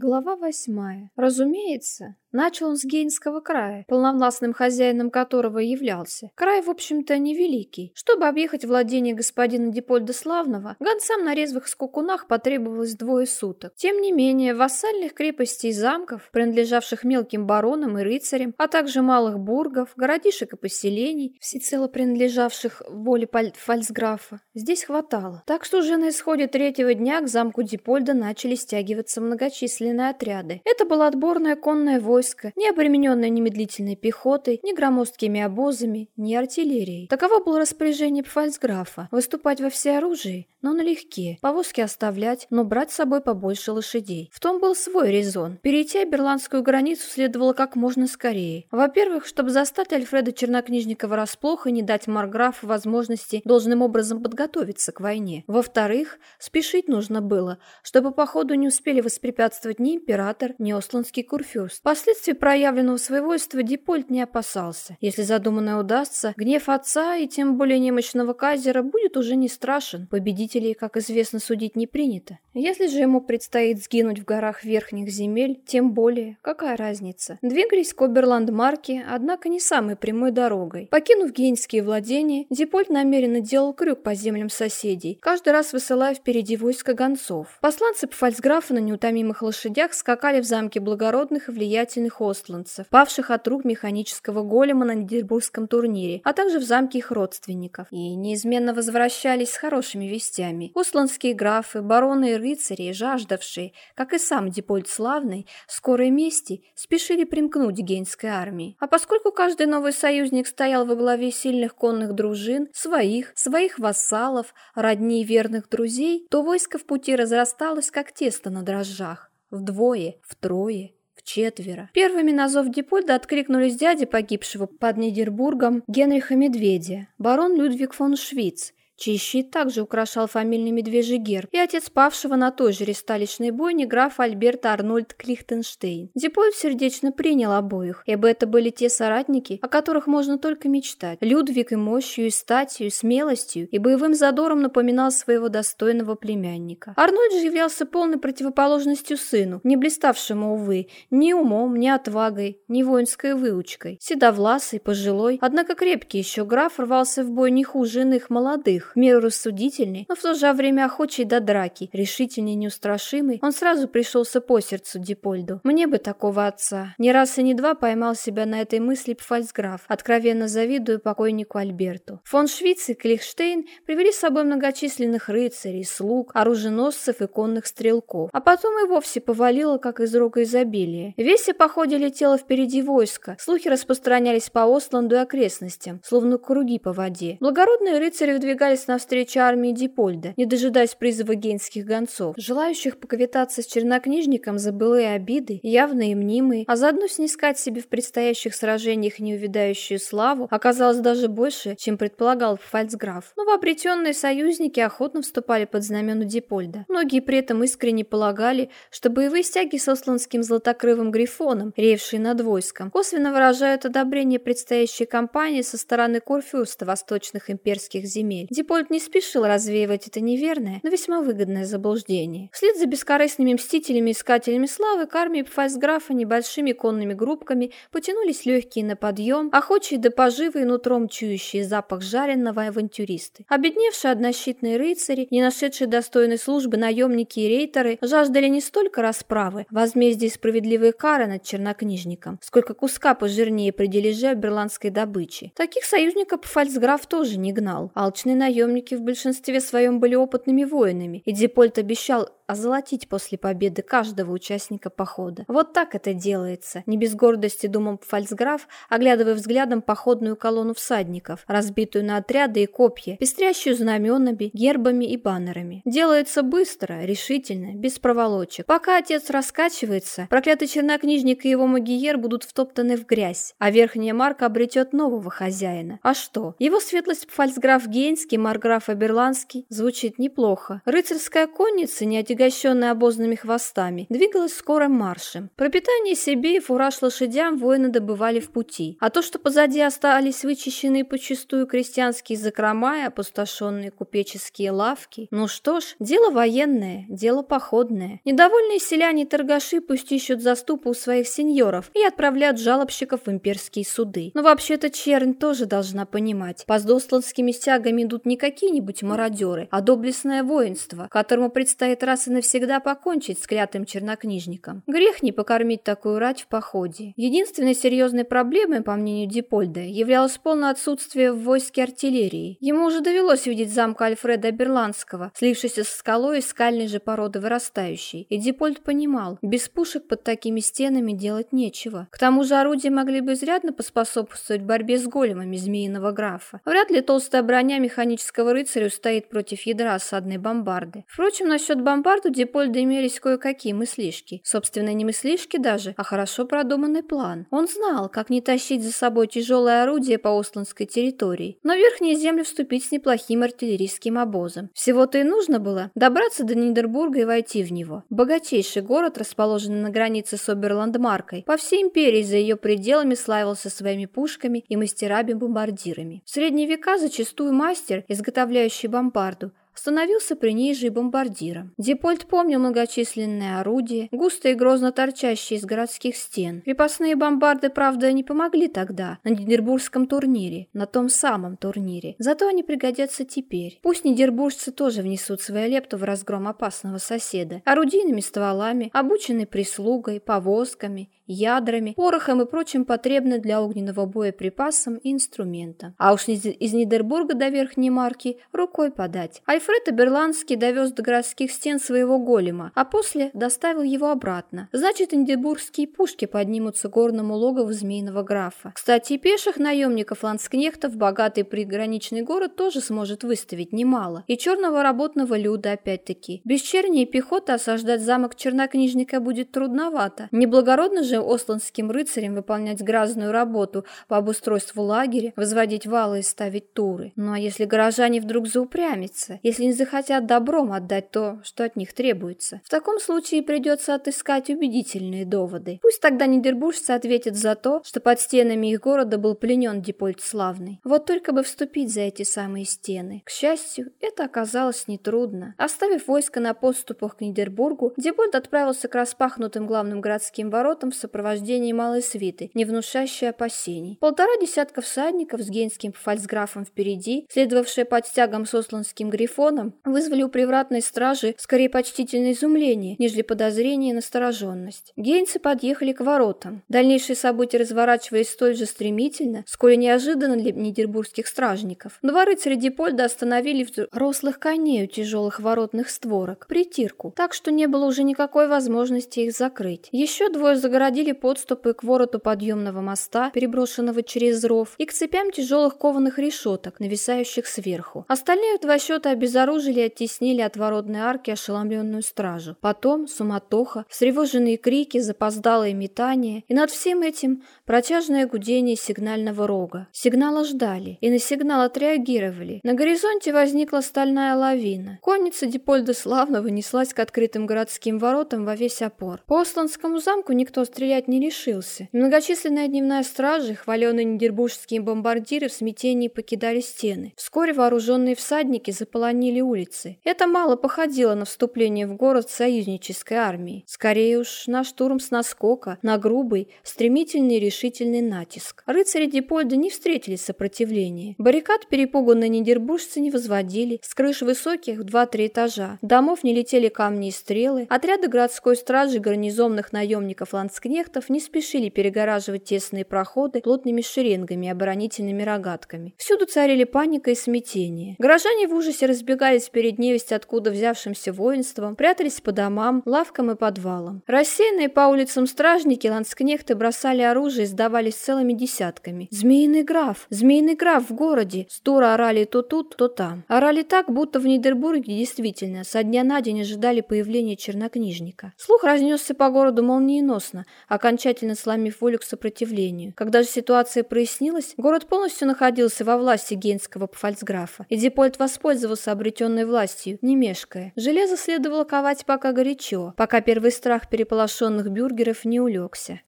Глава восьмая. Разумеется, начал он с Гейнского края, полновластным хозяином которого являлся. Край, в общем-то, невеликий. Чтобы объехать владение господина Дипольда Славного, гонцам на резвых скукунах потребовалось двое суток. Тем не менее, вассальных крепостей и замков, принадлежавших мелким баронам и рыцарям, а также малых бургов, городишек и поселений, всецело принадлежавших воле фальцграфа, здесь хватало. Так что уже на исходе третьего дня к замку Дипольда начали стягиваться многочисленные отряды. Это было отборное конное войско, не обремененное ни медлительной пехотой, ни громоздкими обозами, ни артиллерией. Таково было распоряжение фальцграфа – выступать во всеоружии, но налегке, повозки оставлять, но брать с собой побольше лошадей. В том был свой резон. Перейти берландскую границу следовало как можно скорее. Во-первых, чтобы застать Альфреда Чернокнижника врасплох и не дать Марграфу возможности должным образом подготовиться к войне. Во-вторых, спешить нужно было, чтобы по ходу не успели воспрепятствовать ни император, ни осланский курфюрст. Последствий проявленного своевольства Дипольт не опасался. Если задуманное удастся, гнев отца и тем более немощного казера будет уже не страшен. Победителей, как известно, судить не принято. Если же ему предстоит сгинуть в горах верхних земель, тем более, какая разница? Двигались к Оберландмарке, однако не самой прямой дорогой. Покинув гейнские владения, Дипольт намеренно делал крюк по землям соседей, каждый раз высылая впереди войска гонцов. Посланцы Пфальцграфа на неутомимых лошадях скакали в замке благородных и влиятельных остландцев, павших от рук механического голема на Нидербургском турнире, а также в замке их родственников, и неизменно возвращались с хорошими вестями. Остландские графы, бароны и рыцари, жаждавшие, как и сам Дипольд Славный, скорой мести, спешили примкнуть к гейнской армии. А поскольку каждый новый союзник стоял во главе сильных конных дружин, своих, своих вассалов, родней верных друзей, то войско в пути разрасталось, как тесто на дрожжах. Вдвое, втрое, вчетверо. Первыми на зов Дипольда откликнулись дяди погибшего под Нидербургом Генриха Медведя, барон Людвиг фон Швиц, чей щит также украшал фамильный медвежий герб, и отец павшего на той же ресталищной бойне граф Альберт Арнольд Клихтенштейн. Дипольд сердечно принял обоих, ибо это были те соратники, о которых можно только мечтать. Людвиг и мощью, и статью, и смелостью, и боевым задором напоминал своего достойного племянника. Арнольд же являлся полной противоположностью сыну, не блиставшему, увы, ни умом, ни отвагой, ни воинской выучкой. Седовласый, пожилой, однако крепкий еще граф рвался в бой не хуже иных молодых, в меру рассудительный, но в то же время охочий до драки, решительный и неустрашимый, он сразу пришелся по сердцу Дипольду. Мне бы такого отца. Не раз и не два поймал себя на этой мысли Пфальцграф, откровенно завидуя покойнику Альберту. Фон Швиц и Клихштейн привели с собой многочисленных рыцарей, слуг, оруженосцев и конных стрелков, а потом и вовсе повалило, как из рога изобилия. Весь по ходе летело впереди войска, слухи распространялись по Осланду и окрестностям, словно круги по воде. Благородные рыцари выдвигались отправились навстречу армии Дипольда, не дожидаясь призыва гейнских гонцов. Желающих поквитаться с чернокнижником за былые обиды, явные и мнимые, а заодно снискать себе в предстоящих сражениях неувидающую славу, оказалось даже больше, чем предполагал фальцграф. Но обретенные союзники охотно вступали под знамена Дипольда. Многие при этом искренне полагали, что боевые стяги с осланским златокрывым грифоном, ревшие над войском, косвенно выражают одобрение предстоящей кампании со стороны Курфюрста восточных имперских земель. Не спешил развеивать это неверное, но весьма выгодное заблуждение. Вслед за бескорыстными мстителями-искателями славы к армии фальцграфа небольшими конными группками потянулись легкие на подъем, охочие до поживы и нутром чующие запах жареного авантюристы. Обедневшие однощитные рыцари, не нашедшие достойной службы наемники и рейтеры, жаждали не столько расправы, возмездия и справедливой кары над чернокнижником, сколько куска пожирнее при дележе берландской добычи. Таких союзников фальцграф тоже не гнал. Алчный наемники в большинстве своем были опытными воинами, и Дипольт обещал озолотить после победы каждого участника похода. Вот так это делается, не без гордости думал фальцграф, оглядывая взглядом походную колонну всадников, разбитую на отряды и копья, пестрящую знаменами, гербами и баннерами. Делается быстро, решительно, без проволочек. Пока отец раскачивается, проклятый чернокнижник и его магиер будут втоптаны в грязь, а верхняя марка обретет нового хозяина. А что? Его светлость фальцграф Гейнский марграфа Берланский звучит неплохо. Рыцарская конница, не отягощенная обозными хвостами, двигалась скорым маршем. Пропитание себе и фураж лошадям воины добывали в пути. А то, что позади остались вычищенные почистую крестьянские закрома и опустошенные купеческие лавки, ну что ж, дело военное, дело походное. Недовольные селяне и торгаши пусть ищут заступы у своих сеньоров и отправляют жалобщиков в имперские суды. Но вообще-то чернь тоже должна понимать, по сдосланскими стягами идут не какие-нибудь мародеры, а доблестное воинство, которому предстоит раз и навсегда покончить с клятым чернокнижником. Грех не покормить такую рать в походе. Единственной серьезной проблемой, по мнению Дипольда, являлось полное отсутствие в войске артиллерии. Ему уже довелось видеть замка Альфреда Берландского, слившийся с скалой из скальной же породы вырастающей. И Дипольд понимал, без пушек под такими стенами делать нечего. К тому же орудия могли бы изрядно поспособствовать борьбе с големами змеиного графа. Вряд ли толстая броня механического рыцаря устоит против ядра осадной бомбарды. Впрочем, насчет бомбарды у Дипольда имелись кое-какие мыслишки. Собственно, не мыслишки даже, а хорошо продуманный план. Он знал, как не тащить за собой тяжелое орудие по Остландской территории, но в верхние земли вступить с неплохим артиллерийским обозом. Всего-то и нужно было добраться до Нидербурга и войти в него. Богатейший город, расположенный на границе с Оберландмаркой, по всей империи за ее пределами славился своими пушками и мастерами-бомбардирами. В средние века зачастую мастер, изготовляющий бомбарду, становился при ней же и бомбардиром. Депольт помнил многочисленные орудия, густо и грозно торчащие из городских стен. Крепостные бомбарды, правда, не помогли тогда, на Нидербургском турнире, на том самом турнире. Зато они пригодятся теперь. Пусть нидербуржцы тоже внесут свою лепту в разгром опасного соседа. Орудийными стволами, обученной прислугой, повозками ядрами, порохом и прочим потребным для огненного боя припасом и инструментом. А уж из Нидербурга до Верхней Марки рукой подать. Альфред Аберландский довез до городских стен своего голема, а после доставил его обратно. Значит, нидербургские пушки поднимутся горному логову Змеиного графа. Кстати, и пеших наемников ланскнехтов богатый приграничный город тоже сможет выставить немало. И черного работного люда опять-таки. Без черни и пехоты осаждать замок чернокнижника будет трудновато. Неблагородно же осланским рыцарям выполнять грязную работу по обустройству лагеря, возводить валы и ставить туры. Ну а если горожане вдруг заупрямятся, если не захотят добром отдать то, что от них требуется, в таком случае придется отыскать убедительные доводы. Пусть тогда нидербуржцы ответят за то, что под стенами их города был пленен Дипольт Славный. Вот только бы вступить за эти самые стены. К счастью, это оказалось нетрудно. Оставив войско на подступах к Нидербургу, Дипольт отправился к распахнутым главным городским воротам в сопровождении малой свиты, не внушающей опасений. Полтора десятка всадников с гейнским фальцграфом впереди, следовавшие под стягом с осланским грифоном, вызвали у привратной стражи скорее почтительное изумление, нежели подозрение и настороженность. Гейнцы подъехали к воротам. Дальнейшие события разворачивались столь же стремительно, сколь неожиданно для нидербургских стражников. Два рыцаря Дипольда остановили рослых коней у тяжелых воротных створок, притирку, так что не было уже никакой возможности их закрыть. Еще двое загородили подводили подступы к вороту подъемного моста, переброшенного через ров, и к цепям тяжелых кованых решеток, нависающих сверху. Остальные два счета обезоружили и оттеснили от воротной арки ошеломленную стражу. Потом суматоха, встревоженные крики, запоздалые метания, и над всем этим протяжное гудение сигнального рога. Сигнала ждали, и на сигнал отреагировали. На горизонте возникла стальная лавина. Конница Дипольда Славного неслась к открытым городским воротам во весь опор. По Осланскому замку никто стрелять стрелять не решился. Многочисленная дневная стража, хваленые нидербургские бомбардиры в смятении покидали стены. Вскоре вооруженные всадники заполонили улицы. Это мало походило на вступление в город союзнической армии. Скорее уж на штурм с наскока, на грубый, стремительный и решительный натиск. Рыцари Дипольда не встретили сопротивления. Баррикад перепуганные нидербуржцы не возводили, с крыш высоких в два-три этажа. Домов не летели камни и стрелы. Отряды городской стражи гарнизонных наемников Ланскне кнехтов не спешили перегораживать тесные проходы плотными шеренгами и оборонительными рогатками. Всюду царили паника и смятение. Горожане в ужасе разбегались перед невесть откуда взявшимся воинством, прятались по домам, лавкам и подвалам. Рассеянные по улицам стражники ланскнехты бросали оружие и сдавались целыми десятками. «Змеиный граф! Змеиный граф в городе!» Стура орали то тут, то там. Орали так, будто в Нидербурге действительно со дня на день ожидали появления чернокнижника. Слух разнесся по городу молниеносно – окончательно сломив волю к сопротивлению. Когда же ситуация прояснилась, город полностью находился во власти гейнского пфальцграфа, и Дипольт воспользовался обретенной властью, не мешкая. Железо следовало ковать пока горячо, пока первый страх переполошенных бюргеров не улегся.